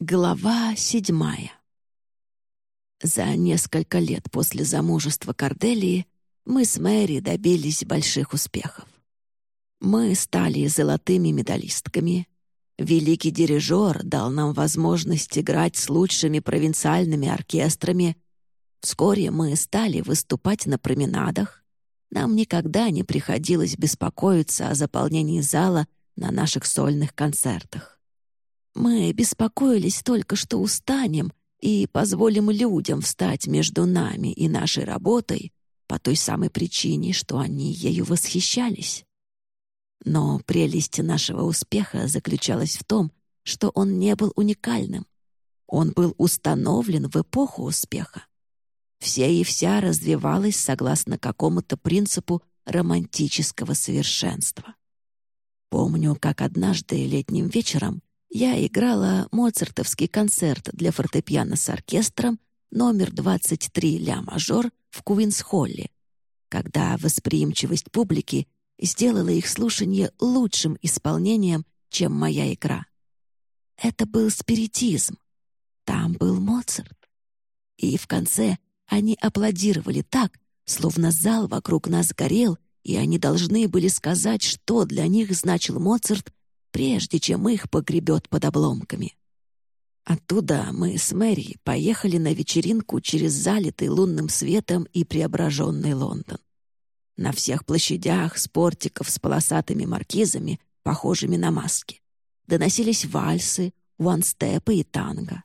Глава седьмая За несколько лет после замужества Корделии мы с Мэри добились больших успехов. Мы стали золотыми медалистками. Великий дирижер дал нам возможность играть с лучшими провинциальными оркестрами. Вскоре мы стали выступать на променадах. Нам никогда не приходилось беспокоиться о заполнении зала на наших сольных концертах. Мы беспокоились только, что устанем и позволим людям встать между нами и нашей работой по той самой причине, что они ею восхищались. Но прелесть нашего успеха заключалась в том, что он не был уникальным. Он был установлен в эпоху успеха. Все и вся развивалась согласно какому-то принципу романтического совершенства. Помню, как однажды летним вечером я играла моцартовский концерт для фортепиано с оркестром номер 23 ля-мажор в Куинс-Холле, когда восприимчивость публики сделала их слушание лучшим исполнением, чем моя игра. Это был спиритизм. Там был Моцарт. И в конце они аплодировали так, словно зал вокруг нас горел, и они должны были сказать, что для них значил Моцарт прежде чем их погребет под обломками. Оттуда мы с Мэри поехали на вечеринку через залитый лунным светом и преображенный Лондон. На всех площадях спортиков с полосатыми маркизами, похожими на маски, доносились вальсы, ванстепы и танго.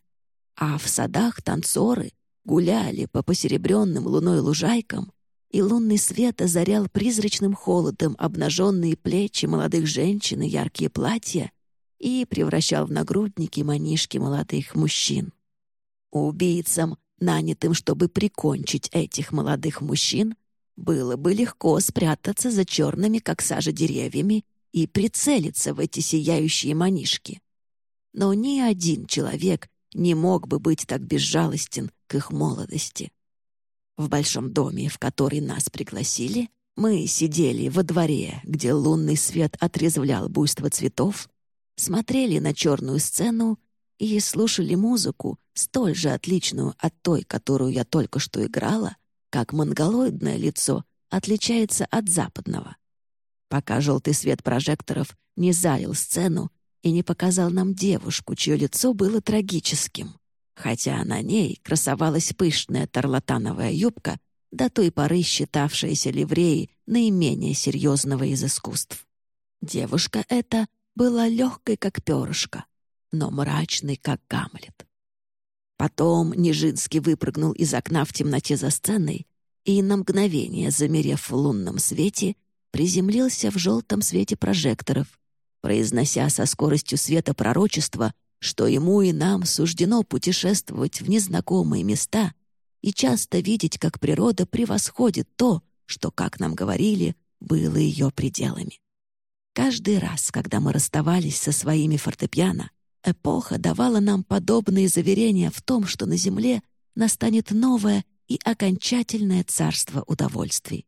А в садах танцоры гуляли по посеребренным луной лужайкам и лунный свет озарял призрачным холодом обнаженные плечи молодых женщин и яркие платья и превращал в нагрудники манишки молодых мужчин. Убийцам, нанятым, чтобы прикончить этих молодых мужчин, было бы легко спрятаться за черными, как сажа, деревьями и прицелиться в эти сияющие манишки. Но ни один человек не мог бы быть так безжалостен к их молодости. В большом доме, в который нас пригласили, мы сидели во дворе, где лунный свет отрезвлял буйство цветов, смотрели на черную сцену и слушали музыку, столь же отличную от той, которую я только что играла, как монголоидное лицо отличается от западного. Пока желтый свет прожекторов не залил сцену и не показал нам девушку, чье лицо было трагическим хотя на ней красовалась пышная тарлатановая юбка, до той поры считавшаяся ливреей наименее серьезного из искусств. Девушка эта была легкой, как перышко, но мрачной, как Гамлет. Потом Нижинский выпрыгнул из окна в темноте за сценой и, на мгновение замерев в лунном свете, приземлился в желтом свете прожекторов, произнося со скоростью света пророчества что ему и нам суждено путешествовать в незнакомые места и часто видеть, как природа превосходит то, что, как нам говорили, было ее пределами. Каждый раз, когда мы расставались со своими фортепиано, эпоха давала нам подобные заверения в том, что на Земле настанет новое и окончательное царство удовольствий.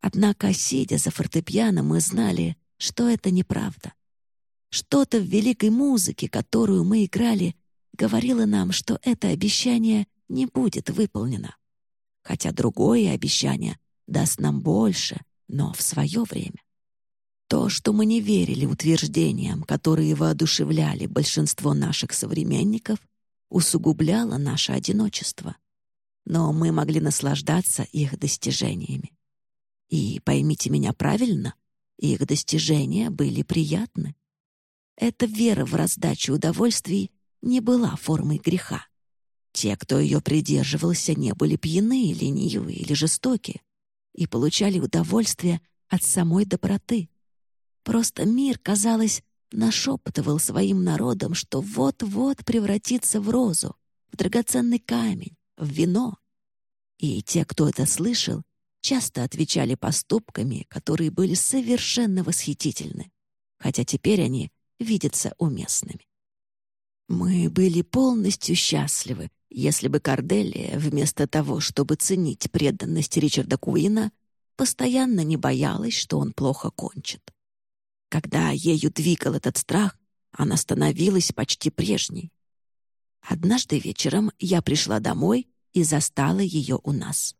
Однако, сидя за фортепиано, мы знали, что это неправда. Что-то в великой музыке, которую мы играли, говорило нам, что это обещание не будет выполнено. Хотя другое обещание даст нам больше, но в свое время. То, что мы не верили утверждениям, которые воодушевляли большинство наших современников, усугубляло наше одиночество. Но мы могли наслаждаться их достижениями. И поймите меня правильно, их достижения были приятны. Эта вера в раздачу удовольствий не была формой греха. Те, кто ее придерживался, не были пьяны, ленивы или жестоки и получали удовольствие от самой доброты. Просто мир, казалось, нашептывал своим народам, что вот-вот превратится в розу, в драгоценный камень, в вино. И те, кто это слышал, часто отвечали поступками, которые были совершенно восхитительны, хотя теперь они видятся уместными. Мы были полностью счастливы, если бы Корделия, вместо того, чтобы ценить преданность Ричарда Куина, постоянно не боялась, что он плохо кончит. Когда ею двигал этот страх, она становилась почти прежней. Однажды вечером я пришла домой и застала ее у нас.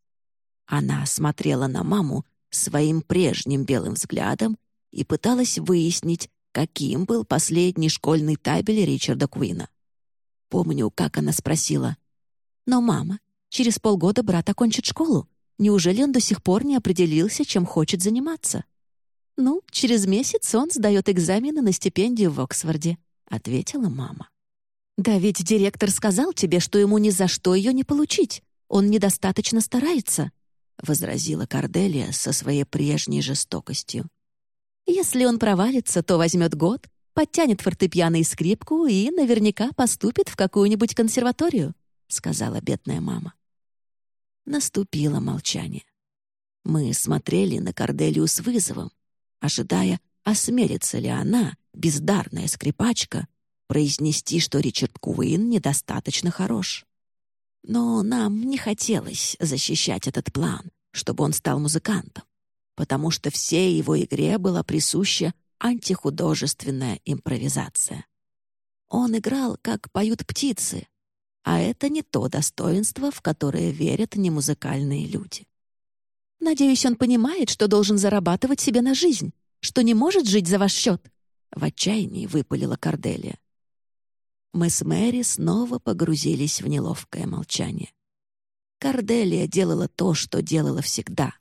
Она смотрела на маму своим прежним белым взглядом и пыталась выяснить, каким был последний школьный табель Ричарда Куина. Помню, как она спросила. «Но, мама, через полгода брат окончит школу. Неужели он до сих пор не определился, чем хочет заниматься?» «Ну, через месяц он сдает экзамены на стипендию в Оксфорде», — ответила мама. «Да ведь директор сказал тебе, что ему ни за что ее не получить. Он недостаточно старается», — возразила Корделия со своей прежней жестокостью. «Если он провалится, то возьмет год, подтянет фортепиано и скрипку и наверняка поступит в какую-нибудь консерваторию», — сказала бедная мама. Наступило молчание. Мы смотрели на Корделию с вызовом, ожидая, осмелится ли она, бездарная скрипачка, произнести, что Ричард Куин недостаточно хорош. Но нам не хотелось защищать этот план, чтобы он стал музыкантом, потому что всей его игре была присуща антихудожественная импровизация. Он играл, как поют птицы, а это не то достоинство, в которое верят немузыкальные люди. Надеюсь, он понимает, что должен зарабатывать себе на жизнь, что не может жить за ваш счет. В отчаянии выпалила Корделия. Мы с Мэри снова погрузились в неловкое молчание. Корделия делала то, что делала всегда.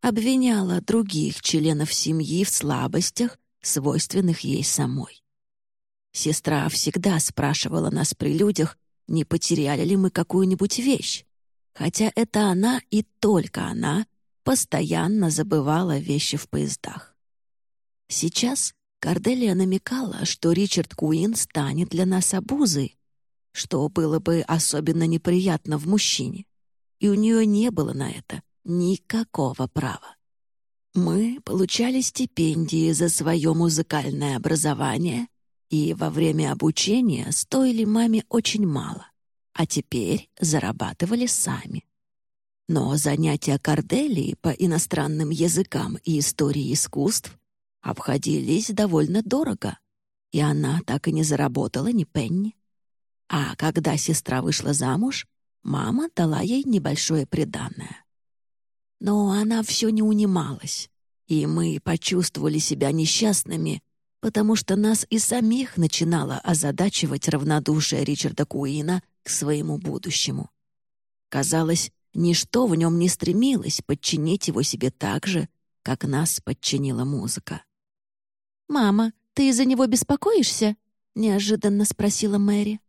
Обвиняла других членов семьи в слабостях, свойственных ей самой. Сестра всегда спрашивала нас при людях, не потеряли ли мы какую-нибудь вещь, хотя это она и только она постоянно забывала вещи в поездах. Сейчас Корделия намекала, что Ричард Куин станет для нас обузой, что было бы особенно неприятно в мужчине, и у нее не было на это никакого права. Мы получали стипендии за свое музыкальное образование и во время обучения стоили маме очень мало, а теперь зарабатывали сами. Но занятия Корделии по иностранным языкам и истории искусств обходились довольно дорого, и она так и не заработала ни пенни. А когда сестра вышла замуж, мама дала ей небольшое приданное. Но она все не унималась, и мы почувствовали себя несчастными, потому что нас и самих начинало озадачивать равнодушие Ричарда Куина к своему будущему. Казалось, ничто в нем не стремилось подчинить его себе так же, как нас подчинила музыка. «Мама, ты из-за него беспокоишься?» — неожиданно спросила Мэри.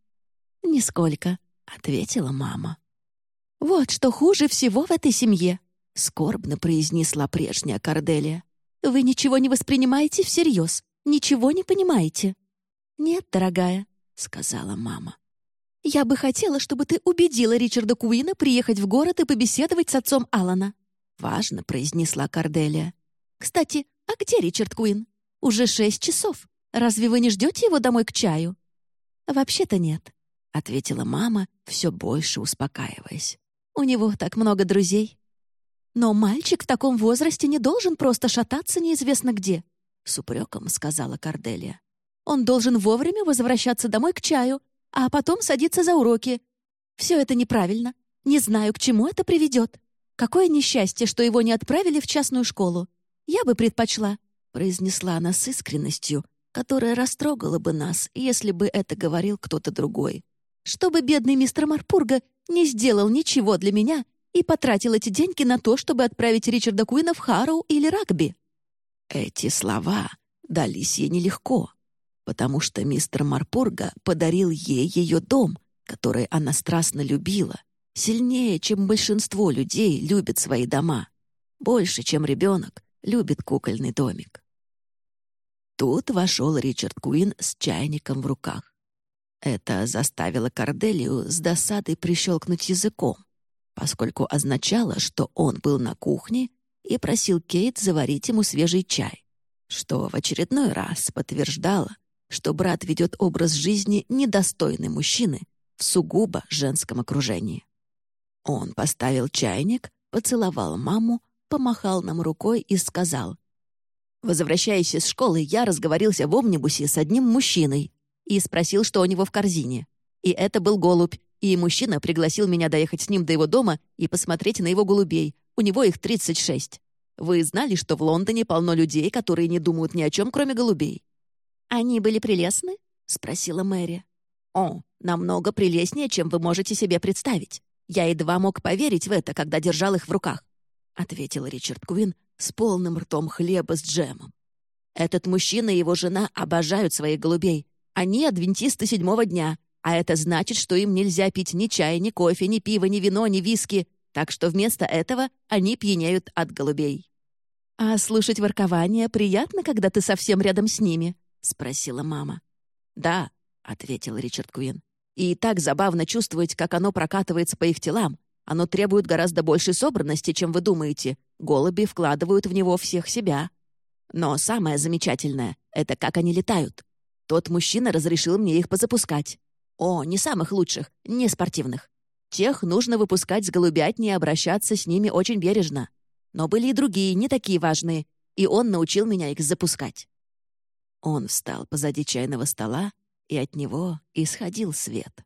«Нисколько», — ответила мама. «Вот что хуже всего в этой семье», — скорбно произнесла прежняя Корделия. «Вы ничего не воспринимаете всерьез, ничего не понимаете». «Нет, дорогая», — сказала мама. «Я бы хотела, чтобы ты убедила Ричарда Куина приехать в город и побеседовать с отцом Алана», — важно произнесла Корделия. «Кстати, а где Ричард Куин? Уже шесть часов. Разве вы не ждете его домой к чаю?» «Вообще-то нет», — ответила мама, все больше успокаиваясь. «У него так много друзей». «Но мальчик в таком возрасте не должен просто шататься неизвестно где», — с упреком сказала Корделия. «Он должен вовремя возвращаться домой к чаю, а потом садиться за уроки. Все это неправильно. Не знаю, к чему это приведет. Какое несчастье, что его не отправили в частную школу. Я бы предпочла, — произнесла она с искренностью, которая растрогала бы нас, если бы это говорил кто-то другой. «Чтобы бедный мистер Марпурга не сделал ничего для меня и потратил эти деньги на то, чтобы отправить Ричарда Куина в Харроу или рагби». Эти слова дались ей нелегко, потому что мистер Марпурга подарил ей ее дом, который она страстно любила, сильнее, чем большинство людей любят свои дома, больше, чем ребенок, любит кукольный домик. Тут вошел Ричард Куин с чайником в руках. Это заставило Корделию с досадой прищелкнуть языком, поскольку означало, что он был на кухне и просил Кейт заварить ему свежий чай, что в очередной раз подтверждало, что брат ведет образ жизни недостойный мужчины в сугубо женском окружении. Он поставил чайник, поцеловал маму, помахал нам рукой и сказал. Возвращаясь из школы, я разговорился в омнибусе с одним мужчиной и спросил, что у него в корзине. И это был голубь, и мужчина пригласил меня доехать с ним до его дома и посмотреть на его голубей. У него их 36. Вы знали, что в Лондоне полно людей, которые не думают ни о чем, кроме голубей?» «Они были прелестны?» — спросила Мэри. «О, намного прелестнее, чем вы можете себе представить. Я едва мог поверить в это, когда держал их в руках», — ответил Ричард Куин с полным ртом хлеба с джемом. «Этот мужчина и его жена обожают своих голубей. Они адвентисты седьмого дня, а это значит, что им нельзя пить ни чая, ни кофе, ни пива, ни вино, ни виски, так что вместо этого они пьянеют от голубей». «А слушать воркование приятно, когда ты совсем рядом с ними?» — спросила мама. «Да», — ответил Ричард Куин. «И так забавно чувствовать, как оно прокатывается по их телам. Оно требует гораздо большей собранности, чем вы думаете. Голуби вкладывают в него всех себя. Но самое замечательное — это как они летают. Тот мужчина разрешил мне их позапускать. О, не самых лучших, не спортивных. Тех нужно выпускать с голубятни и обращаться с ними очень бережно. Но были и другие, не такие важные, и он научил меня их запускать. Он встал позади чайного стола, и от него исходил свет.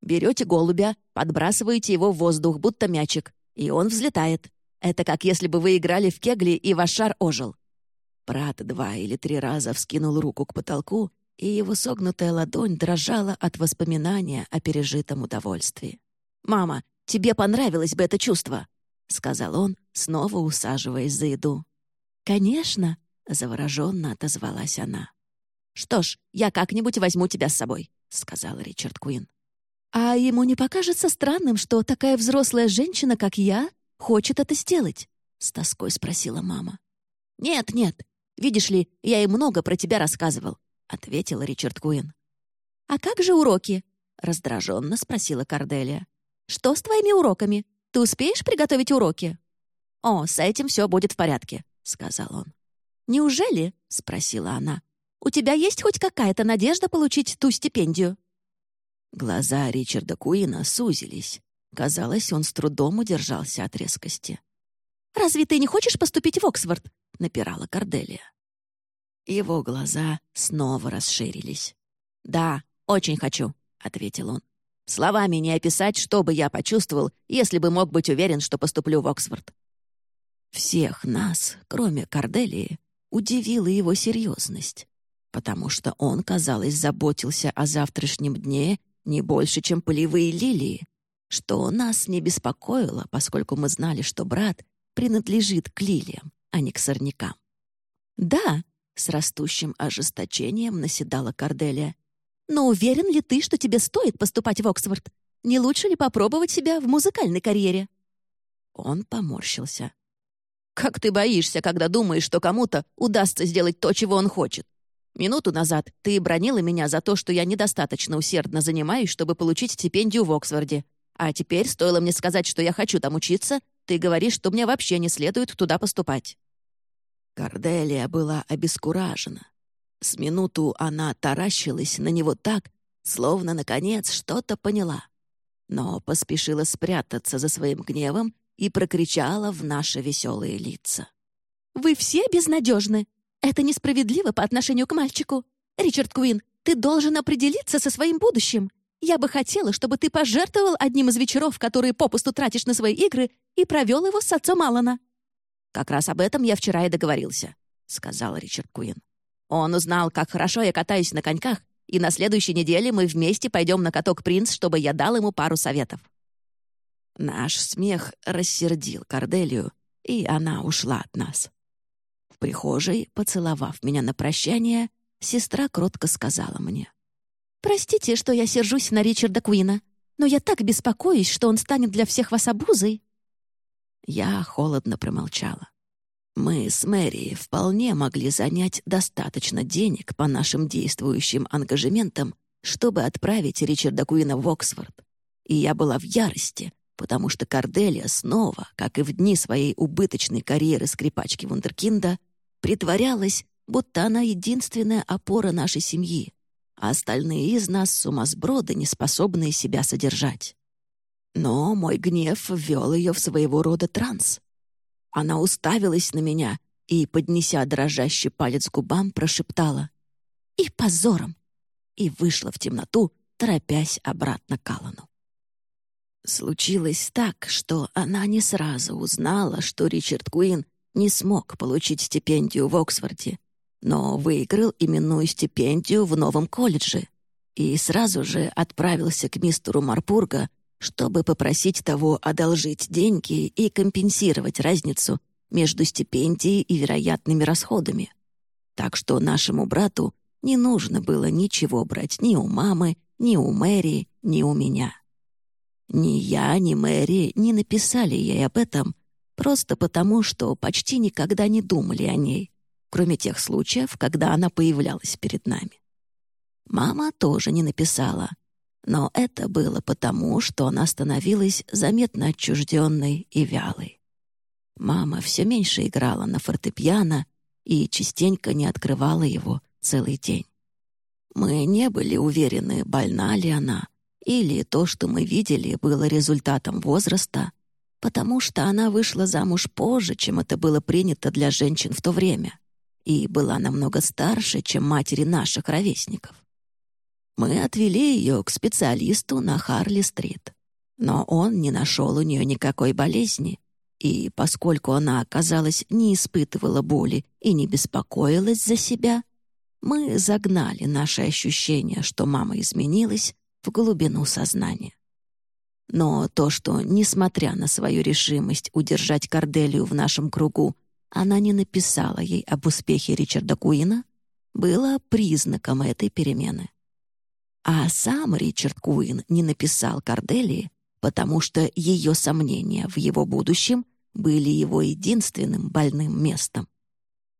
Берете голубя, подбрасываете его в воздух, будто мячик, и он взлетает. Это как если бы вы играли в кегли, и ваш шар ожил. Брат два или три раза вскинул руку к потолку и его согнутая ладонь дрожала от воспоминания о пережитом удовольствии. «Мама, тебе понравилось бы это чувство!» — сказал он, снова усаживаясь за еду. «Конечно!» — завороженно отозвалась она. «Что ж, я как-нибудь возьму тебя с собой», — сказал Ричард Куин. «А ему не покажется странным, что такая взрослая женщина, как я, хочет это сделать?» — с тоской спросила мама. «Нет, нет. Видишь ли, я ей много про тебя рассказывал. — ответил Ричард Куин. «А как же уроки?» — раздраженно спросила Карделия. «Что с твоими уроками? Ты успеешь приготовить уроки?» «О, с этим все будет в порядке», — сказал он. «Неужели?» — спросила она. «У тебя есть хоть какая-то надежда получить ту стипендию?» Глаза Ричарда Куина сузились. Казалось, он с трудом удержался от резкости. «Разве ты не хочешь поступить в Оксфорд?» — напирала Карделия. Его глаза снова расширились. «Да, очень хочу», — ответил он. «Словами не описать, что бы я почувствовал, если бы мог быть уверен, что поступлю в Оксфорд». Всех нас, кроме Корделии, удивила его серьезность, потому что он, казалось, заботился о завтрашнем дне не больше, чем полевые лилии, что нас не беспокоило, поскольку мы знали, что брат принадлежит к лилиям, а не к сорнякам. Да, с растущим ожесточением наседала Корделия. «Но уверен ли ты, что тебе стоит поступать в Оксфорд? Не лучше ли попробовать себя в музыкальной карьере?» Он поморщился. «Как ты боишься, когда думаешь, что кому-то удастся сделать то, чего он хочет? Минуту назад ты бронила меня за то, что я недостаточно усердно занимаюсь, чтобы получить стипендию в Оксфорде. А теперь, стоило мне сказать, что я хочу там учиться, ты говоришь, что мне вообще не следует туда поступать. Корделия была обескуражена. С минуту она таращилась на него так, словно, наконец, что-то поняла. Но поспешила спрятаться за своим гневом и прокричала в наши веселые лица. «Вы все безнадежны. Это несправедливо по отношению к мальчику. Ричард Куин, ты должен определиться со своим будущим. Я бы хотела, чтобы ты пожертвовал одним из вечеров, которые попусту тратишь на свои игры, и провел его с отцом Алана. «Как раз об этом я вчера и договорился», — сказал Ричард Куин. «Он узнал, как хорошо я катаюсь на коньках, и на следующей неделе мы вместе пойдем на каток «Принц», чтобы я дал ему пару советов». Наш смех рассердил Корделию, и она ушла от нас. В прихожей, поцеловав меня на прощание, сестра кротко сказала мне. «Простите, что я сержусь на Ричарда Куина, но я так беспокоюсь, что он станет для всех вас обузой». Я холодно промолчала. Мы с Мэри вполне могли занять достаточно денег по нашим действующим ангажементам, чтобы отправить Ричарда Куина в Оксфорд. И я была в ярости, потому что Корделия снова, как и в дни своей убыточной карьеры скрипачки Вундеркинда, притворялась, будто она единственная опора нашей семьи, а остальные из нас сумасброды, не способные себя содержать. Но мой гнев ввел ее в своего рода транс. Она уставилась на меня и, поднеся дрожащий палец к губам, прошептала «И позором!» и вышла в темноту, торопясь обратно к Аллану. Случилось так, что она не сразу узнала, что Ричард Куин не смог получить стипендию в Оксфорде, но выиграл именную стипендию в новом колледже и сразу же отправился к мистеру Марпурга, чтобы попросить того одолжить деньги и компенсировать разницу между стипендией и вероятными расходами. Так что нашему брату не нужно было ничего брать ни у мамы, ни у Мэри, ни у меня. Ни я, ни Мэри не написали ей об этом, просто потому, что почти никогда не думали о ней, кроме тех случаев, когда она появлялась перед нами. Мама тоже не написала, но это было потому, что она становилась заметно отчужденной и вялой. Мама все меньше играла на фортепиано и частенько не открывала его целый день. Мы не были уверены, больна ли она, или то, что мы видели, было результатом возраста, потому что она вышла замуж позже, чем это было принято для женщин в то время, и была намного старше, чем матери наших ровесников. Мы отвели ее к специалисту на Харли-стрит, но он не нашел у нее никакой болезни, и поскольку она, казалось, не испытывала боли и не беспокоилась за себя, мы загнали наше ощущение, что мама изменилась, в глубину сознания. Но то, что, несмотря на свою решимость удержать Корделию в нашем кругу, она не написала ей об успехе Ричарда Куина, было признаком этой перемены. А сам Ричард Куин не написал Корделии, потому что ее сомнения в его будущем были его единственным больным местом.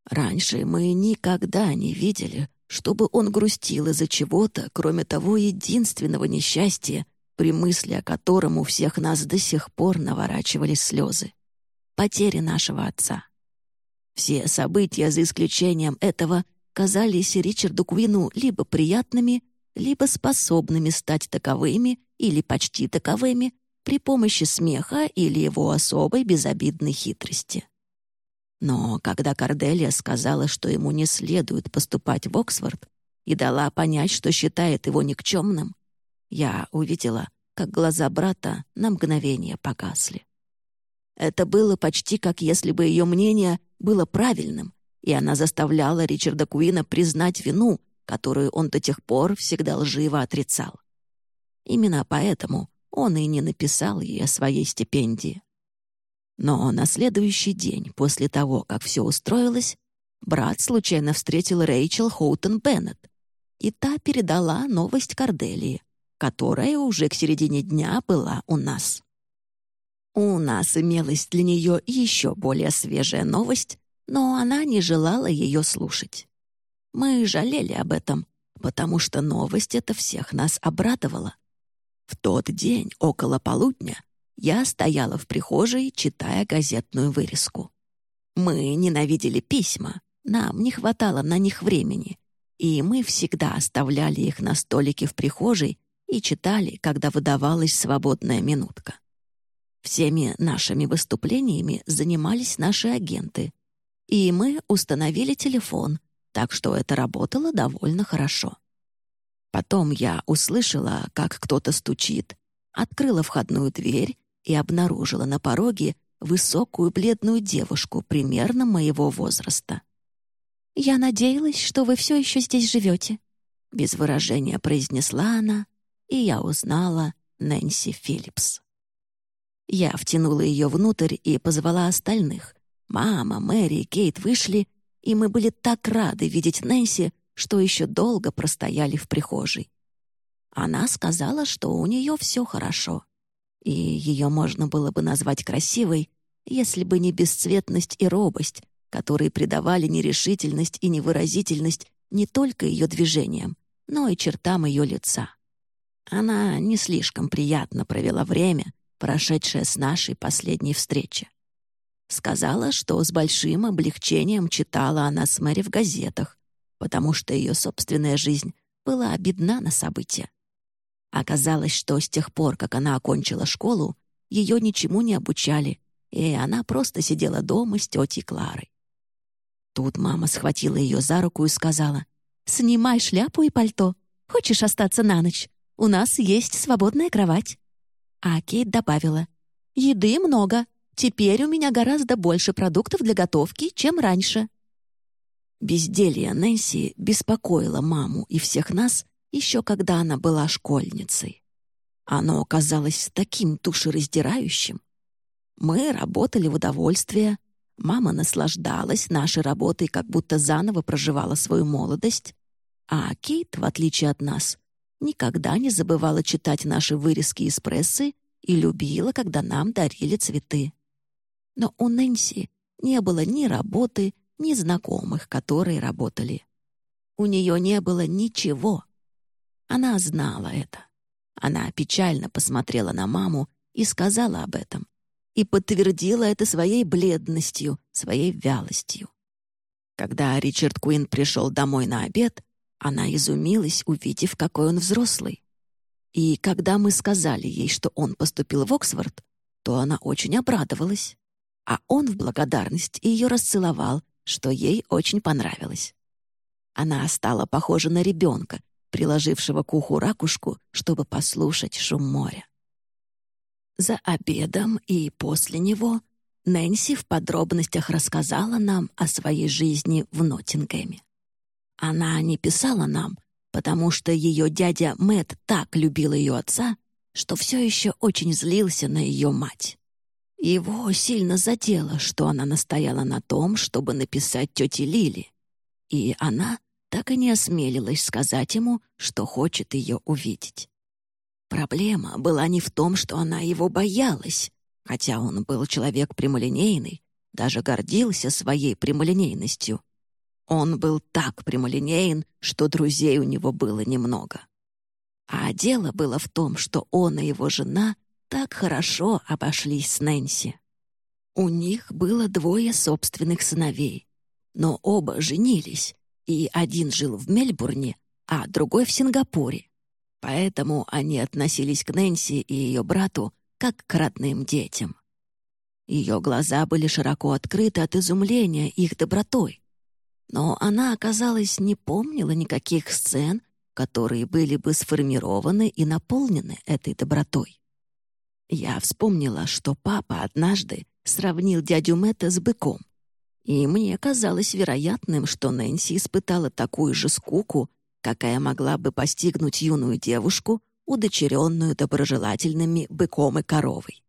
Раньше мы никогда не видели, чтобы он грустил из-за чего-то, кроме того единственного несчастья, при мысли о котором у всех нас до сих пор наворачивались слезы — потери нашего отца. Все события, за исключением этого, казались Ричарду Куину либо приятными, либо способными стать таковыми или почти таковыми при помощи смеха или его особой безобидной хитрости. Но когда Корделия сказала, что ему не следует поступать в Оксфорд, и дала понять, что считает его никчемным, я увидела, как глаза брата на мгновение погасли. Это было почти как если бы ее мнение было правильным, и она заставляла Ричарда Куина признать вину, которую он до тех пор всегда лживо отрицал. Именно поэтому он и не написал ей о своей стипендии. Но на следующий день, после того, как все устроилось, брат случайно встретил Рэйчел Хоутон Беннет, и та передала новость Корделии, которая уже к середине дня была у нас. У нас имелась для нее еще более свежая новость, но она не желала ее слушать. Мы жалели об этом, потому что новость эта всех нас обрадовала. В тот день, около полудня, я стояла в прихожей, читая газетную вырезку. Мы ненавидели письма, нам не хватало на них времени, и мы всегда оставляли их на столике в прихожей и читали, когда выдавалась свободная минутка. Всеми нашими выступлениями занимались наши агенты, и мы установили телефон, так что это работало довольно хорошо. Потом я услышала, как кто-то стучит, открыла входную дверь и обнаружила на пороге высокую бледную девушку примерно моего возраста. «Я надеялась, что вы все еще здесь живете», — без выражения произнесла она, и я узнала Нэнси Филлипс. Я втянула ее внутрь и позвала остальных. Мама, Мэри и Кейт вышли, и мы были так рады видеть Нэнси, что еще долго простояли в прихожей. Она сказала, что у нее все хорошо, и ее можно было бы назвать красивой, если бы не бесцветность и робость, которые придавали нерешительность и невыразительность не только ее движениям, но и чертам ее лица. Она не слишком приятно провела время, прошедшее с нашей последней встречи. Сказала, что с большим облегчением читала она с Мэри в газетах, потому что ее собственная жизнь была обидна на события. Оказалось, что с тех пор, как она окончила школу, ее ничему не обучали, и она просто сидела дома с тетей Кларой. Тут мама схватила ее за руку и сказала, «Снимай шляпу и пальто. Хочешь остаться на ночь? У нас есть свободная кровать». А Кейт добавила, «Еды много. Теперь у меня гораздо больше продуктов для готовки, чем раньше». Безделье Нэнси беспокоило маму и всех нас еще когда она была школьницей. Оно оказалось таким душераздирающим. Мы работали в удовольствие, мама наслаждалась нашей работой, как будто заново проживала свою молодость, а Кейт, в отличие от нас, никогда не забывала читать наши вырезки из прессы и любила, когда нам дарили цветы. Но у Нэнси не было ни работы, ни знакомых, которые работали. У нее не было ничего. Она знала это. Она печально посмотрела на маму и сказала об этом. И подтвердила это своей бледностью, своей вялостью. Когда Ричард Куин пришел домой на обед, она изумилась, увидев, какой он взрослый. И когда мы сказали ей, что он поступил в Оксфорд, то она очень обрадовалась. А он в благодарность ее расцеловал, что ей очень понравилось. Она стала похожа на ребенка, приложившего к уху ракушку, чтобы послушать шум моря. За обедом и после него Нэнси в подробностях рассказала нам о своей жизни в Ноттингеме. Она не писала нам, потому что ее дядя Мэт так любил ее отца, что все еще очень злился на ее мать. Его сильно задело, что она настояла на том, чтобы написать тете Лили, и она так и не осмелилась сказать ему, что хочет ее увидеть. Проблема была не в том, что она его боялась, хотя он был человек прямолинейный, даже гордился своей прямолинейностью. Он был так прямолинеен, что друзей у него было немного. А дело было в том, что он и его жена так хорошо обошлись с Нэнси. У них было двое собственных сыновей, но оба женились, и один жил в Мельбурне, а другой в Сингапуре. Поэтому они относились к Нэнси и ее брату как к родным детям. Ее глаза были широко открыты от изумления их добротой. Но она, оказалось, не помнила никаких сцен, которые были бы сформированы и наполнены этой добротой. Я вспомнила, что папа однажды сравнил дядю Мэтта с быком, и мне казалось вероятным, что Нэнси испытала такую же скуку, какая могла бы постигнуть юную девушку, удочеренную доброжелательными быком и коровой.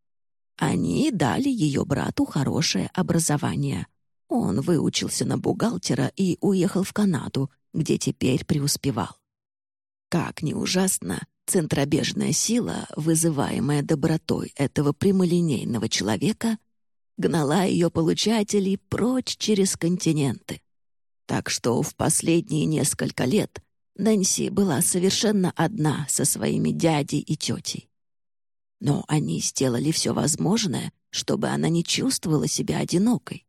Они дали ее брату хорошее образование. Он выучился на бухгалтера и уехал в Канаду, где теперь преуспевал. Как ни ужасно, центробежная сила, вызываемая добротой этого прямолинейного человека, гнала ее получателей прочь через континенты. Так что в последние несколько лет Нэнси была совершенно одна со своими дядей и тетей. Но они сделали все возможное, чтобы она не чувствовала себя одинокой.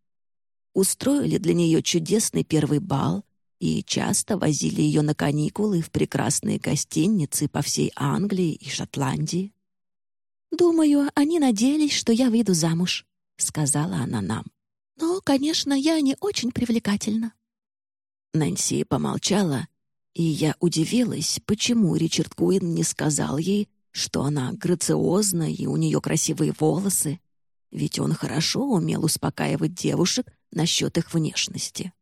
Устроили для нее чудесный первый бал и часто возили ее на каникулы в прекрасные гостиницы по всей Англии и Шотландии. «Думаю, они надеялись, что я выйду замуж», — сказала она нам. «Но, конечно, я не очень привлекательна». Нэнси помолчала, и я удивилась, почему Ричард Куин не сказал ей, что она грациозна и у нее красивые волосы, ведь он хорошо умел успокаивать девушек насчет их внешности.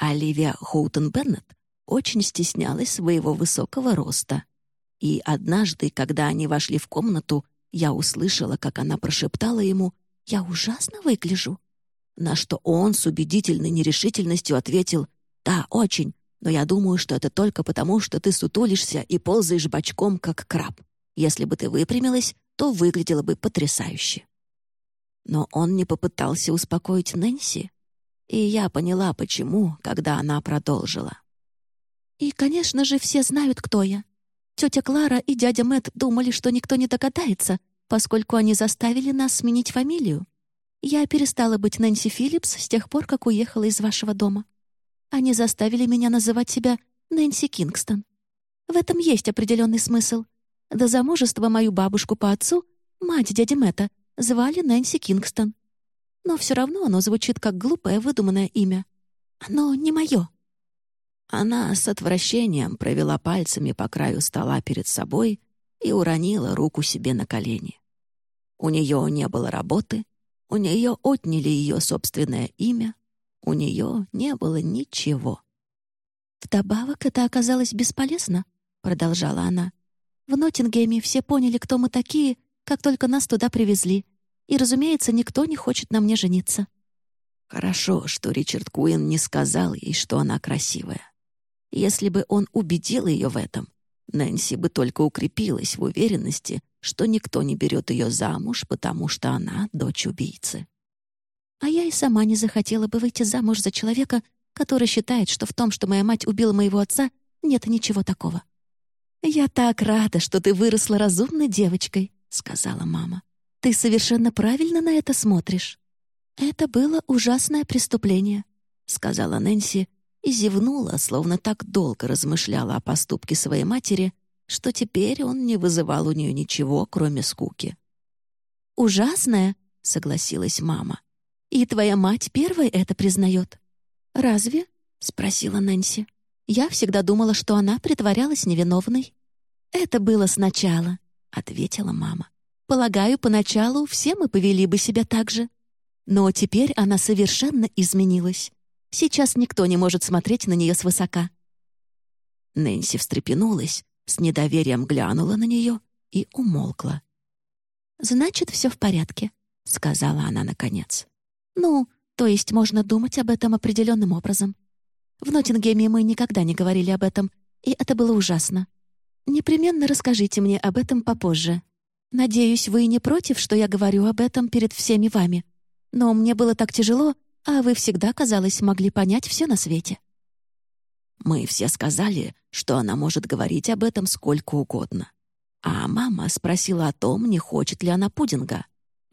Оливия Хоутон Беннет очень стеснялась своего высокого роста. И однажды, когда они вошли в комнату, я услышала, как она прошептала ему «Я ужасно выгляжу». На что он с убедительной нерешительностью ответил «Да, очень, но я думаю, что это только потому, что ты сутулишься и ползаешь бочком, как краб. Если бы ты выпрямилась, то выглядело бы потрясающе». Но он не попытался успокоить Нэнси, и я поняла, почему, когда она продолжила. «И, конечно же, все знают, кто я. Тетя Клара и дядя Мэтт думали, что никто не догадается, поскольку они заставили нас сменить фамилию. Я перестала быть Нэнси Филлипс с тех пор, как уехала из вашего дома. Они заставили меня называть себя Нэнси Кингстон. В этом есть определенный смысл. До замужества мою бабушку по отцу, мать дяди Мэтта, звали Нэнси Кингстон. Но все равно оно звучит как глупое выдуманное имя. Оно не мое. Она с отвращением провела пальцами по краю стола перед собой и уронила руку себе на колени. У нее не было работы, у нее отняли ее собственное имя, у нее не было ничего. «Вдобавок это оказалось бесполезно», — продолжала она. «В Ноттингеме все поняли, кто мы такие, как только нас туда привезли. И, разумеется, никто не хочет на мне жениться». Хорошо, что Ричард Куин не сказал ей, что она красивая. Если бы он убедил ее в этом, Нэнси бы только укрепилась в уверенности, что никто не берет ее замуж, потому что она дочь убийцы. А я и сама не захотела бы выйти замуж за человека, который считает, что в том, что моя мать убила моего отца, нет ничего такого. «Я так рада, что ты выросла разумной девочкой», — сказала мама. «Ты совершенно правильно на это смотришь». «Это было ужасное преступление», — сказала Нэнси и зевнула, словно так долго размышляла о поступке своей матери, что теперь он не вызывал у нее ничего, кроме скуки. «Ужасное», — согласилась мама. «И твоя мать первой это признает». «Разве?» — спросила Нэнси. «Я всегда думала, что она притворялась невиновной». «Это было сначала», — ответила мама. «Полагаю, поначалу все мы повели бы себя так же. Но теперь она совершенно изменилась. Сейчас никто не может смотреть на нее свысока». Нэнси встрепенулась, с недоверием глянула на нее и умолкла. «Значит, все в порядке», — сказала она наконец. «Ну, то есть можно думать об этом определенным образом. В Ноттингеме мы никогда не говорили об этом, и это было ужасно. Непременно расскажите мне об этом попозже. Надеюсь, вы не против, что я говорю об этом перед всеми вами. Но мне было так тяжело, а вы всегда, казалось, могли понять все на свете». Мы все сказали, что она может говорить об этом сколько угодно. А мама спросила о том, не хочет ли она пудинга.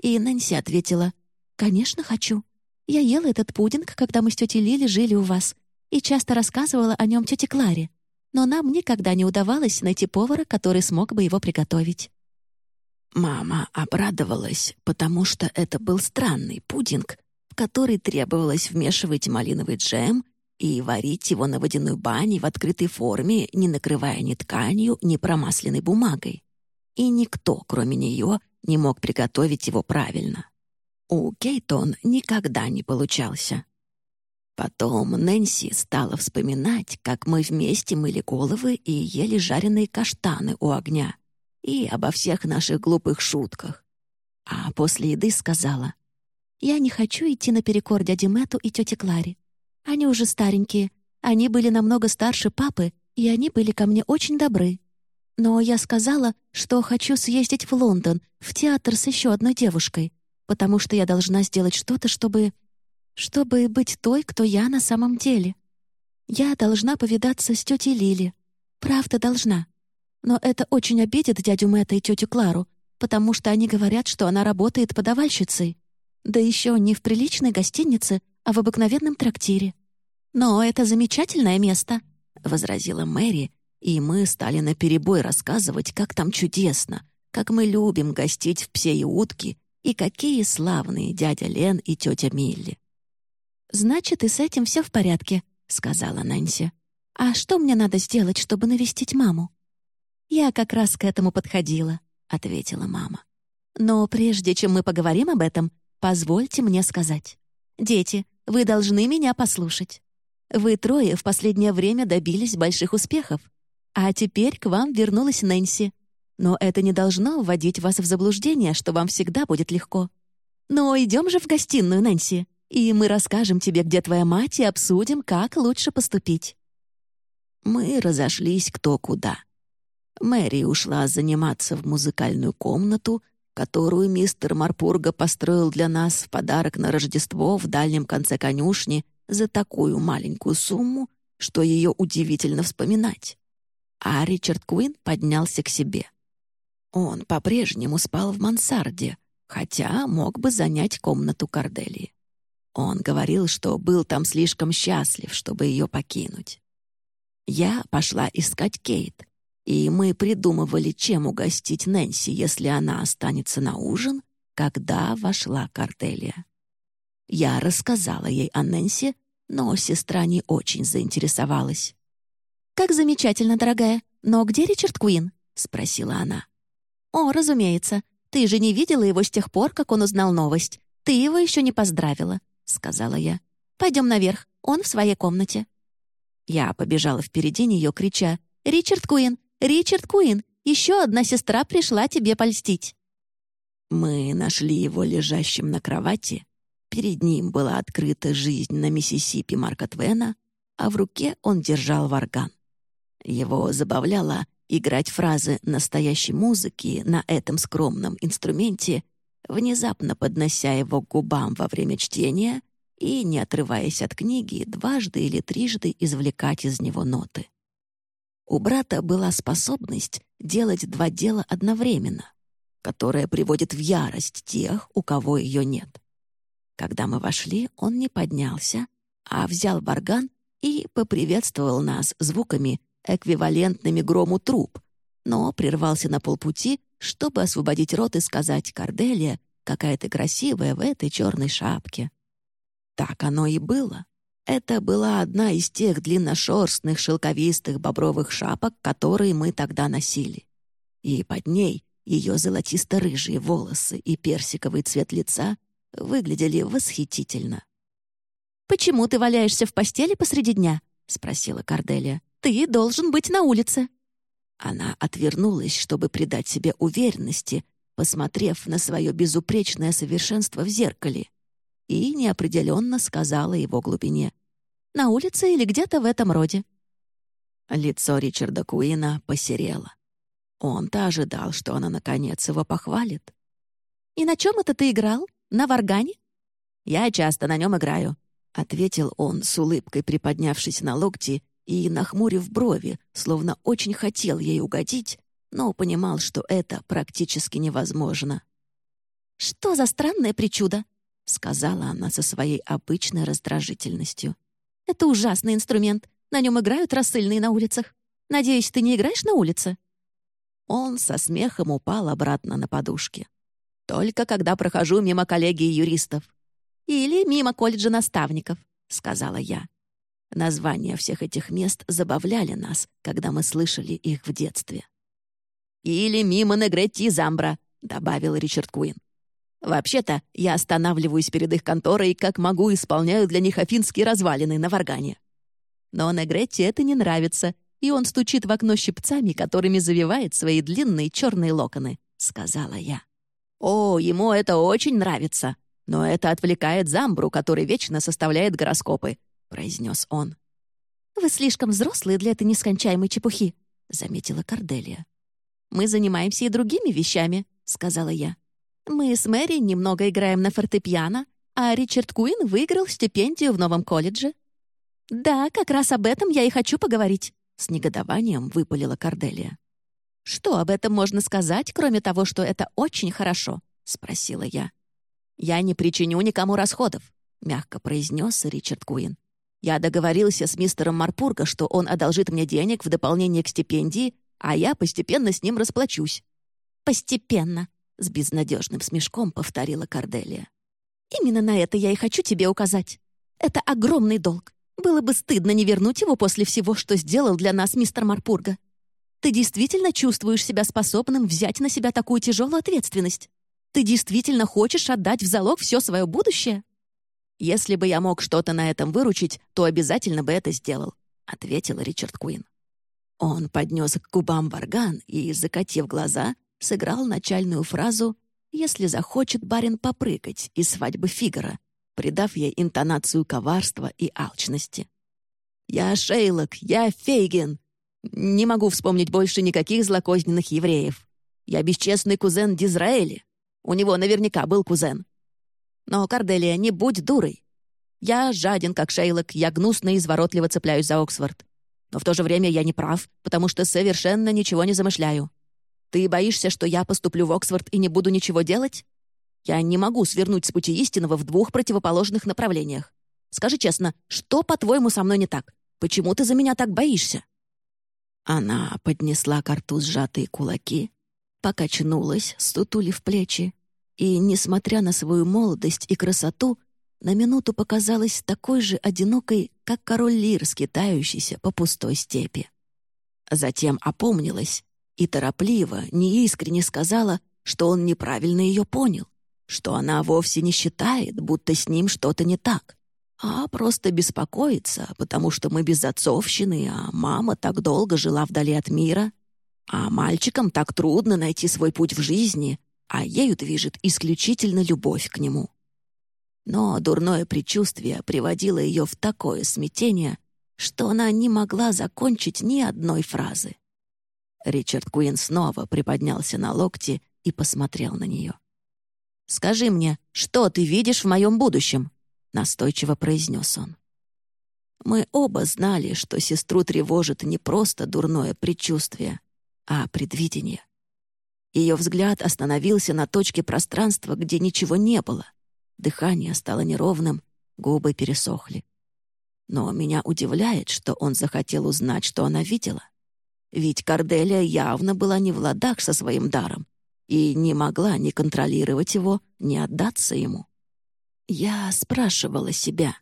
И Нэнси ответила, «Конечно, хочу. Я ела этот пудинг, когда мы с тетей Лили жили у вас, и часто рассказывала о нем тете Кларе, но нам никогда не удавалось найти повара, который смог бы его приготовить». Мама обрадовалась, потому что это был странный пудинг, в который требовалось вмешивать малиновый джем и варить его на водяной бане в открытой форме, не накрывая ни тканью, ни промасленной бумагой. И никто, кроме нее, не мог приготовить его правильно. У Кейтон никогда не получался. Потом Нэнси стала вспоминать, как мы вместе мыли головы и ели жареные каштаны у огня, и обо всех наших глупых шутках. А после еды сказала, «Я не хочу идти наперекор дяде Мэтту и тете Кларе. Они уже старенькие, они были намного старше папы, и они были ко мне очень добры. Но я сказала, что хочу съездить в Лондон, в театр с еще одной девушкой, потому что я должна сделать что-то, чтобы... чтобы быть той, кто я на самом деле. Я должна повидаться с тетей Лили. Правда, должна. Но это очень обидит дядю Мэтта и тетю Клару, потому что они говорят, что она работает подавальщицей. Да еще не в приличной гостинице, а в обыкновенном трактире. «Но это замечательное место», — возразила Мэри, и мы стали наперебой рассказывать, как там чудесно, как мы любим гостить в «Псе и утки», и какие славные дядя Лен и тетя Милли. «Значит, и с этим все в порядке», — сказала Нэнси. «А что мне надо сделать, чтобы навестить маму?» «Я как раз к этому подходила», — ответила мама. «Но прежде чем мы поговорим об этом, позвольте мне сказать. Дети, вы должны меня послушать. Вы трое в последнее время добились больших успехов. А теперь к вам вернулась Нэнси, но это не должно вводить вас в заблуждение, что вам всегда будет легко. Но идем же в гостиную, Нэнси, и мы расскажем тебе, где твоя мать, и обсудим, как лучше поступить». Мы разошлись кто куда. Мэри ушла заниматься в музыкальную комнату, которую мистер Марпурга построил для нас в подарок на Рождество в дальнем конце конюшни за такую маленькую сумму, что ее удивительно вспоминать. А Ричард Куин поднялся к себе — он по-прежнему спал в мансарде, хотя мог бы занять комнату Корделии. Он говорил, что был там слишком счастлив, чтобы ее покинуть. Я пошла искать Кейт, и мы придумывали, чем угостить Нэнси, если она останется на ужин, когда вошла Корделия. Я рассказала ей о Нэнси, но сестра не очень заинтересовалась. «Как замечательно, дорогая. Но где Ричард Куин?» — спросила она. «О, разумеется. Ты же не видела его с тех пор, как он узнал новость. Ты его еще не поздравила», — сказала я. «Пойдем наверх. Он в своей комнате». Я побежала впереди нее, крича «Ричард Куин! Ричард Куин! Еще одна сестра пришла тебе польстить!» Мы нашли его лежащим на кровати. Перед ним была открыта жизнь на Миссисипи Марка Твена, а в руке он держал варган. Его забавляло играть фразы настоящей музыки на этом скромном инструменте, внезапно поднося его к губам во время чтения и, не отрываясь от книги, дважды или трижды извлекать из него ноты. У брата была способность делать два дела одновременно, которая приводит в ярость тех, у кого ее нет. Когда мы вошли, он не поднялся, а взял барган и поприветствовал нас звуками, эквивалентными грому труб, но прервался на полпути, чтобы освободить рот и сказать «Корделия, какая ты красивая в этой черной шапке». Так оно и было. Это была одна из тех длинношерстных шелковистых бобровых шапок, которые мы тогда носили. И под ней ее золотисто-рыжие волосы и персиковый цвет лица выглядели восхитительно. «Почему ты валяешься в постели посреди дня?» — спросила Корделия. «Ты должен быть на улице». Она отвернулась, чтобы придать себе уверенности, посмотрев на свое безупречное совершенство в зеркале, и неопределенно сказала его глубине. «На улице или где-то в этом роде». Лицо Ричарда Куина посерело. Он-то ожидал, что она, наконец, его похвалит. «И на чем это ты играл? На варгане?» «Я часто на нем играю», — ответил он, с улыбкой приподнявшись на локти и нахмурив брови, словно очень хотел ей угодить, но понимал, что это практически невозможно. «Что за странное причуда?» — сказала она со своей обычной раздражительностью. «Это ужасный инструмент. На нем играют рассыльные на улицах. Надеюсь, ты не играешь на улице?» Он со смехом упал обратно на подушки. «Только когда прохожу мимо коллегии юристов». «Или мимо колледжа наставников», — сказала я. Названия всех этих мест забавляли нас, когда мы слышали их в детстве. «Или мимо Негретти Замбра», — добавил Ричард Куин. Вообще-то, я останавливаюсь перед их конторой, как могу, исполняю для них афинские развалины на варгане. Но Негретти это не нравится, и он стучит в окно щипцами, которыми завивает свои длинные черные локоны», — сказала я. «О, ему это очень нравится, но это отвлекает Замбру, который вечно составляет гороскопы», — произнес он. «Вы слишком взрослые для этой нескончаемой чепухи», — заметила Корделия. «Мы занимаемся и другими вещами», — сказала я. Мы с Мэри немного играем на фортепиано, а Ричард Куин выиграл стипендию в новом колледже. Да, как раз об этом я и хочу поговорить. С негодованием выпалила Корделия. «Что об этом можно сказать, кроме того, что это очень хорошо?» — спросила я. «Я не причиню никому расходов», — мягко произнес Ричард Куин. «Я договорился с мистером Марпурга, что он одолжит мне денег в дополнение к стипендии, а я постепенно с ним расплачусь». «Постепенно», — с безнадежным смешком повторила Корделия. «Именно на это я и хочу тебе указать. Это огромный долг. Было бы стыдно не вернуть его после всего, что сделал для нас мистер Марпурга. Ты действительно чувствуешь себя способным взять на себя такую тяжелую ответственность? Ты действительно хочешь отдать в залог все свое будущее?» «Если бы я мог что-то на этом выручить, то обязательно бы это сделал», — ответил Ричард Куин. Он поднес к губам варган и, закатив глаза, сыграл начальную фразу «Если захочет барин попрыгать» из свадьбы Фигара, придав ей интонацию коварства и алчности. «Я Шейлок, я Фейген. Не могу вспомнить больше никаких злокозненных евреев. Я бесчестный кузен Дизраэли. У него наверняка был кузен. Но, Корделия, не будь дурой. Я жаден, как Шейлок, я гнусно и изворотливо цепляюсь за Оксфорд. Но в то же время я не прав, потому что совершенно ничего не замышляю. Ты боишься, что я поступлю в Оксфорд и не буду ничего делать? Я не могу свернуть с пути истинного в двух противоположных направлениях. Скажи честно, что, по-твоему, со мной не так? Почему ты за меня так боишься?» Она поднесла к рту сжатые кулаки, покачнулась, стутулив плечи, и, несмотря на свою молодость и красоту, на минуту показалась такой же одинокой, как король Лир, скитающийся по пустой степи. Затем опомнилась и торопливо, неискренне сказала, что он неправильно ее понял, что она вовсе не считает, будто с ним что-то не так, а просто беспокоится, потому что мы безотцовщины, а мама так долго жила вдали от мира, а мальчикам так трудно найти свой путь в жизни, а ею движет исключительно любовь к нему. Но дурное предчувствие приводило ее в такое смятение, что она не могла закончить ни одной фразы. Ричард Куин снова приподнялся на локти и посмотрел на нее. «Скажи мне, что ты видишь в моем будущем?» — настойчиво произнес он. Мы оба знали, что сестру тревожит не просто дурное предчувствие, а предвидение. Ее взгляд остановился на точке пространства, где ничего не было. Дыхание стало неровным, губы пересохли. Но меня удивляет, что он захотел узнать, что она видела. Ведь Корделия явно была не в ладах со своим даром и не могла ни контролировать его, ни отдаться ему. Я спрашивала себя,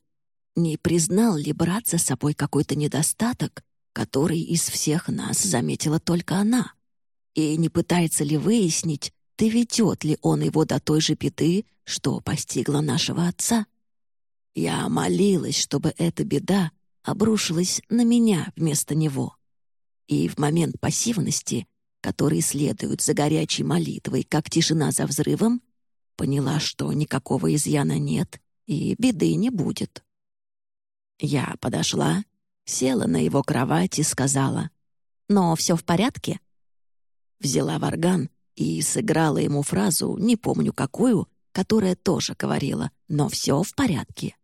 не признал ли брат за собой какой-то недостаток, который из всех нас заметила только она, и не пытается ли выяснить, доведет ли он его до той же беды, что постигла нашего отца. Я молилась, чтобы эта беда обрушилась на меня вместо него. И в момент пассивности, который следует за горячей молитвой, как тишина за взрывом, поняла, что никакого изъяна нет и беды не будет. Я подошла, села на его кровать и сказала, «Но все в порядке?» Взяла варган и сыграла ему фразу, не помню какую, которая тоже говорила «но все в порядке».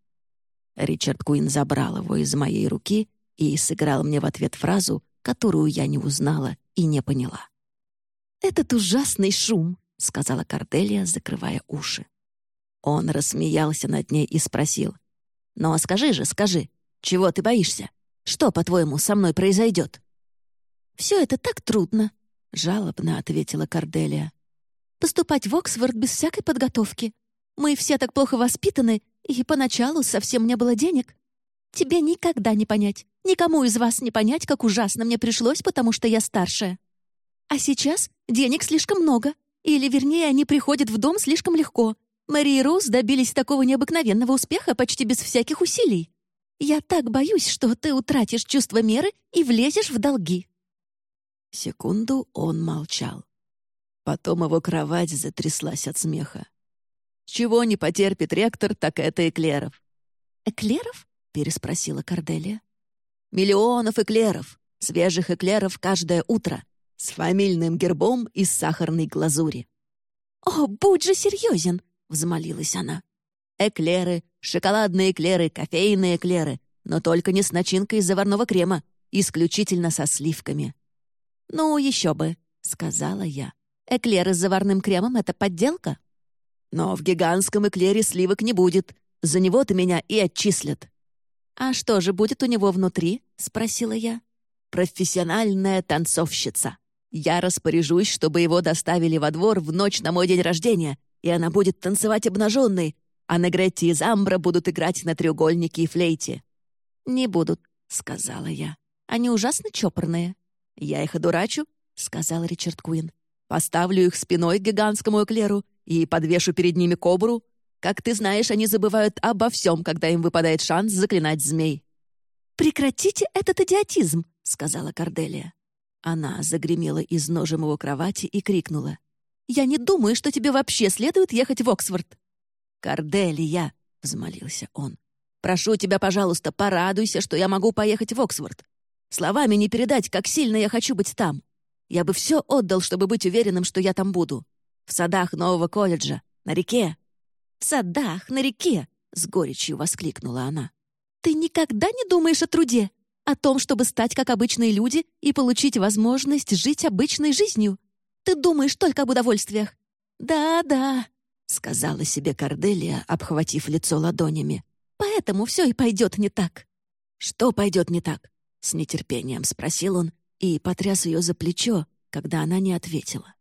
Ричард Куин забрал его из моей руки и сыграл мне в ответ фразу, которую я не узнала и не поняла. «Этот ужасный шум», — сказала Корделия, закрывая уши. Он рассмеялся над ней и спросил. «Ну а скажи же, скажи, чего ты боишься? Что, по-твоему, со мной произойдет?» «Все это так трудно», — жалобно ответила Корделия поступать в Оксфорд без всякой подготовки. Мы все так плохо воспитаны, и поначалу совсем не было денег. Тебе никогда не понять, никому из вас не понять, как ужасно мне пришлось, потому что я старшая. А сейчас денег слишком много, или, вернее, они приходят в дом слишком легко. Мэри и Роуз добились такого необыкновенного успеха почти без всяких усилий. Я так боюсь, что ты утратишь чувство меры и влезешь в долги». Секунду он молчал. Потом его кровать затряслась от смеха. «Чего не потерпит ректор, так это эклеров». «Эклеров?» — переспросила Корделия. «Миллионов эклеров, свежих эклеров каждое утро, с фамильным гербом из сахарной глазури». «О, будь же серьезен!» — взмолилась она. «Эклеры, шоколадные эклеры, кофейные эклеры, но только не с начинкой из заварного крема, исключительно со сливками». «Ну, еще бы», — сказала я. Эклеры с заварным кремом — это подделка? Но в гигантском эклере сливок не будет. За него-то меня и отчислят. «А что же будет у него внутри?» — спросила я. «Профессиональная танцовщица. Я распоряжусь, чтобы его доставили во двор в ночь на мой день рождения, и она будет танцевать обнаженной, а Негретти и Замбра будут играть на треугольнике и флейте». «Не будут», — сказала я. «Они ужасно чопорные». «Я их одурачу», — сказал Ричард Куин. Поставлю их спиной к гигантскому эклеру и подвешу перед ними кобру. Как ты знаешь, они забывают обо всем, когда им выпадает шанс заклинать змей». «Прекратите этот идиотизм», — сказала Корделия. Она загремела из ножем его кровати и крикнула. «Я не думаю, что тебе вообще следует ехать в Оксфорд». «Корделия», — взмолился он, — «прошу тебя, пожалуйста, порадуйся, что я могу поехать в Оксфорд. Словами не передать, как сильно я хочу быть там. Я бы все отдал, чтобы быть уверенным, что я там буду. В садах нового колледжа, на реке». «В садах, на реке!» — с горечью воскликнула она. «Ты никогда не думаешь о труде? О том, чтобы стать как обычные люди и получить возможность жить обычной жизнью? Ты думаешь только об удовольствиях?» «Да-да», — сказала себе Корделия, обхватив лицо ладонями. «Поэтому все и пойдет не так». «Что пойдет не так?» — с нетерпением спросил он, и потряс ее за плечо, когда она не ответила.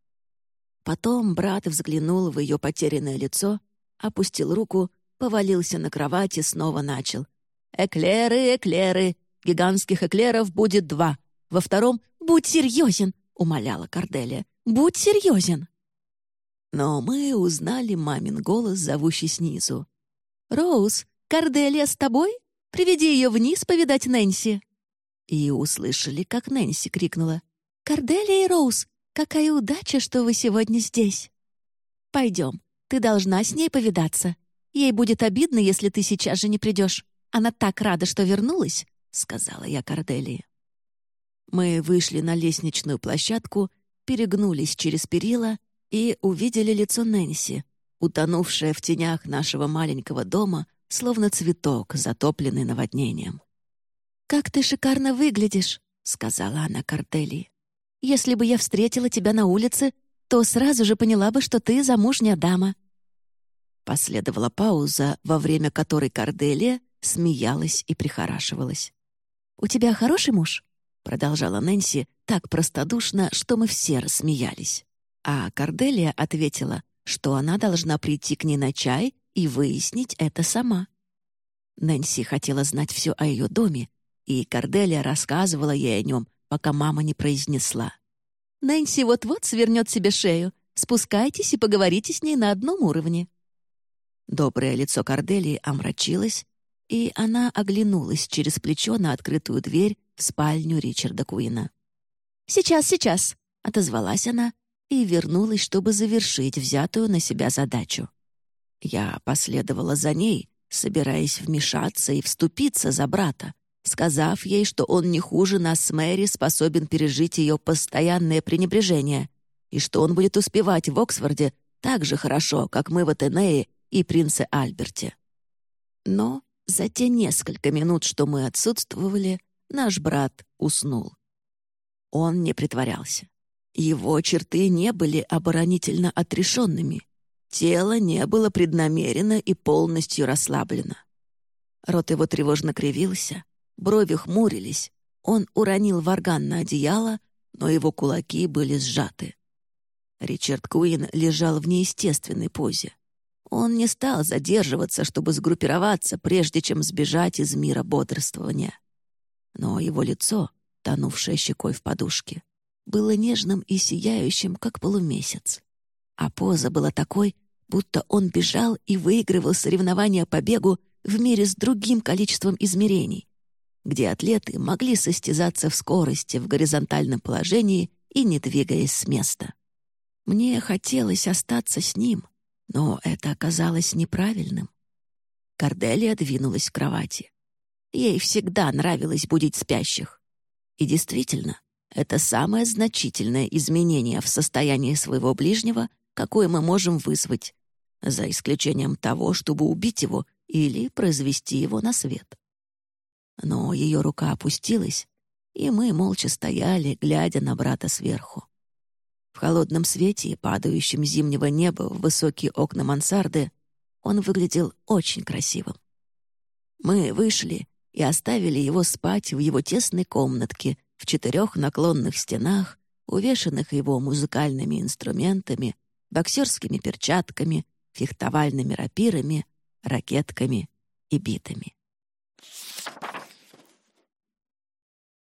Потом брат взглянул в ее потерянное лицо, опустил руку, повалился на кровать и снова начал. «Эклеры, эклеры! Гигантских эклеров будет два. Во втором «Будь серьезен!» — умоляла Корделия. «Будь серьезен!» Но мы узнали мамин голос, зовущий снизу. «Роуз, Корделия с тобой? Приведи ее вниз повидать Нэнси!» И услышали, как Нэнси крикнула. «Корделия и Роуз, какая удача, что вы сегодня здесь! Пойдем, ты должна с ней повидаться. Ей будет обидно, если ты сейчас же не придешь. Она так рада, что вернулась», — сказала я Корделии. Мы вышли на лестничную площадку, перегнулись через перила и увидели лицо Нэнси, утонувшее в тенях нашего маленького дома, словно цветок, затопленный наводнением. «Как ты шикарно выглядишь», — сказала она Корделии. «Если бы я встретила тебя на улице, то сразу же поняла бы, что ты замужняя дама». Последовала пауза, во время которой Корделия смеялась и прихорашивалась. «У тебя хороший муж?» — продолжала Нэнси так простодушно, что мы все рассмеялись. А Корделия ответила, что она должна прийти к ней на чай и выяснить это сама. Нэнси хотела знать все о ее доме, и Корделия рассказывала ей о нем, пока мама не произнесла. «Нэнси вот-вот свернет себе шею. Спускайтесь и поговорите с ней на одном уровне». Доброе лицо Корделии омрачилось, и она оглянулась через плечо на открытую дверь в спальню Ричарда Куина. «Сейчас, сейчас!» — отозвалась она и вернулась, чтобы завершить взятую на себя задачу. Я последовала за ней, собираясь вмешаться и вступиться за брата, сказав ей, что он не хуже нас с Мэри способен пережить ее постоянное пренебрежение и что он будет успевать в Оксфорде так же хорошо, как мы в Атенее и принце Альберте. Но за те несколько минут, что мы отсутствовали, наш брат уснул. Он не притворялся. Его черты не были оборонительно отрешенными. Тело не было преднамеренно и полностью расслаблено. Рот его тревожно кривился, брови хмурились. Он уронил варган на одеяло, но его кулаки были сжаты. Ричард Куин лежал в неестественной позе. Он не стал задерживаться, чтобы сгруппироваться, прежде чем сбежать из мира бодрствования. Но его лицо, тонувшее щекой в подушке, было нежным и сияющим, как полумесяц. А поза была такой, будто он бежал и выигрывал соревнования по бегу в мире с другим количеством измерений, где атлеты могли состязаться в скорости в горизонтальном положении и не двигаясь с места. Мне хотелось остаться с ним, но это оказалось неправильным. Корделия двинулась к кровати. Ей всегда нравилось будить спящих. И действительно, это самое значительное изменение в состоянии своего ближнего, какое мы можем вызвать, за исключением того, чтобы убить его или произвести его на свет. Но ее рука опустилась, и мы молча стояли, глядя на брата сверху. В холодном свете, падающем зимнего неба в высокие окна мансарды, он выглядел очень красивым. Мы вышли и оставили его спать в его тесной комнатке в четырех наклонных стенах, увешанных его музыкальными инструментами, боксерскими перчатками, фехтовальными рапирами, ракетками и битами.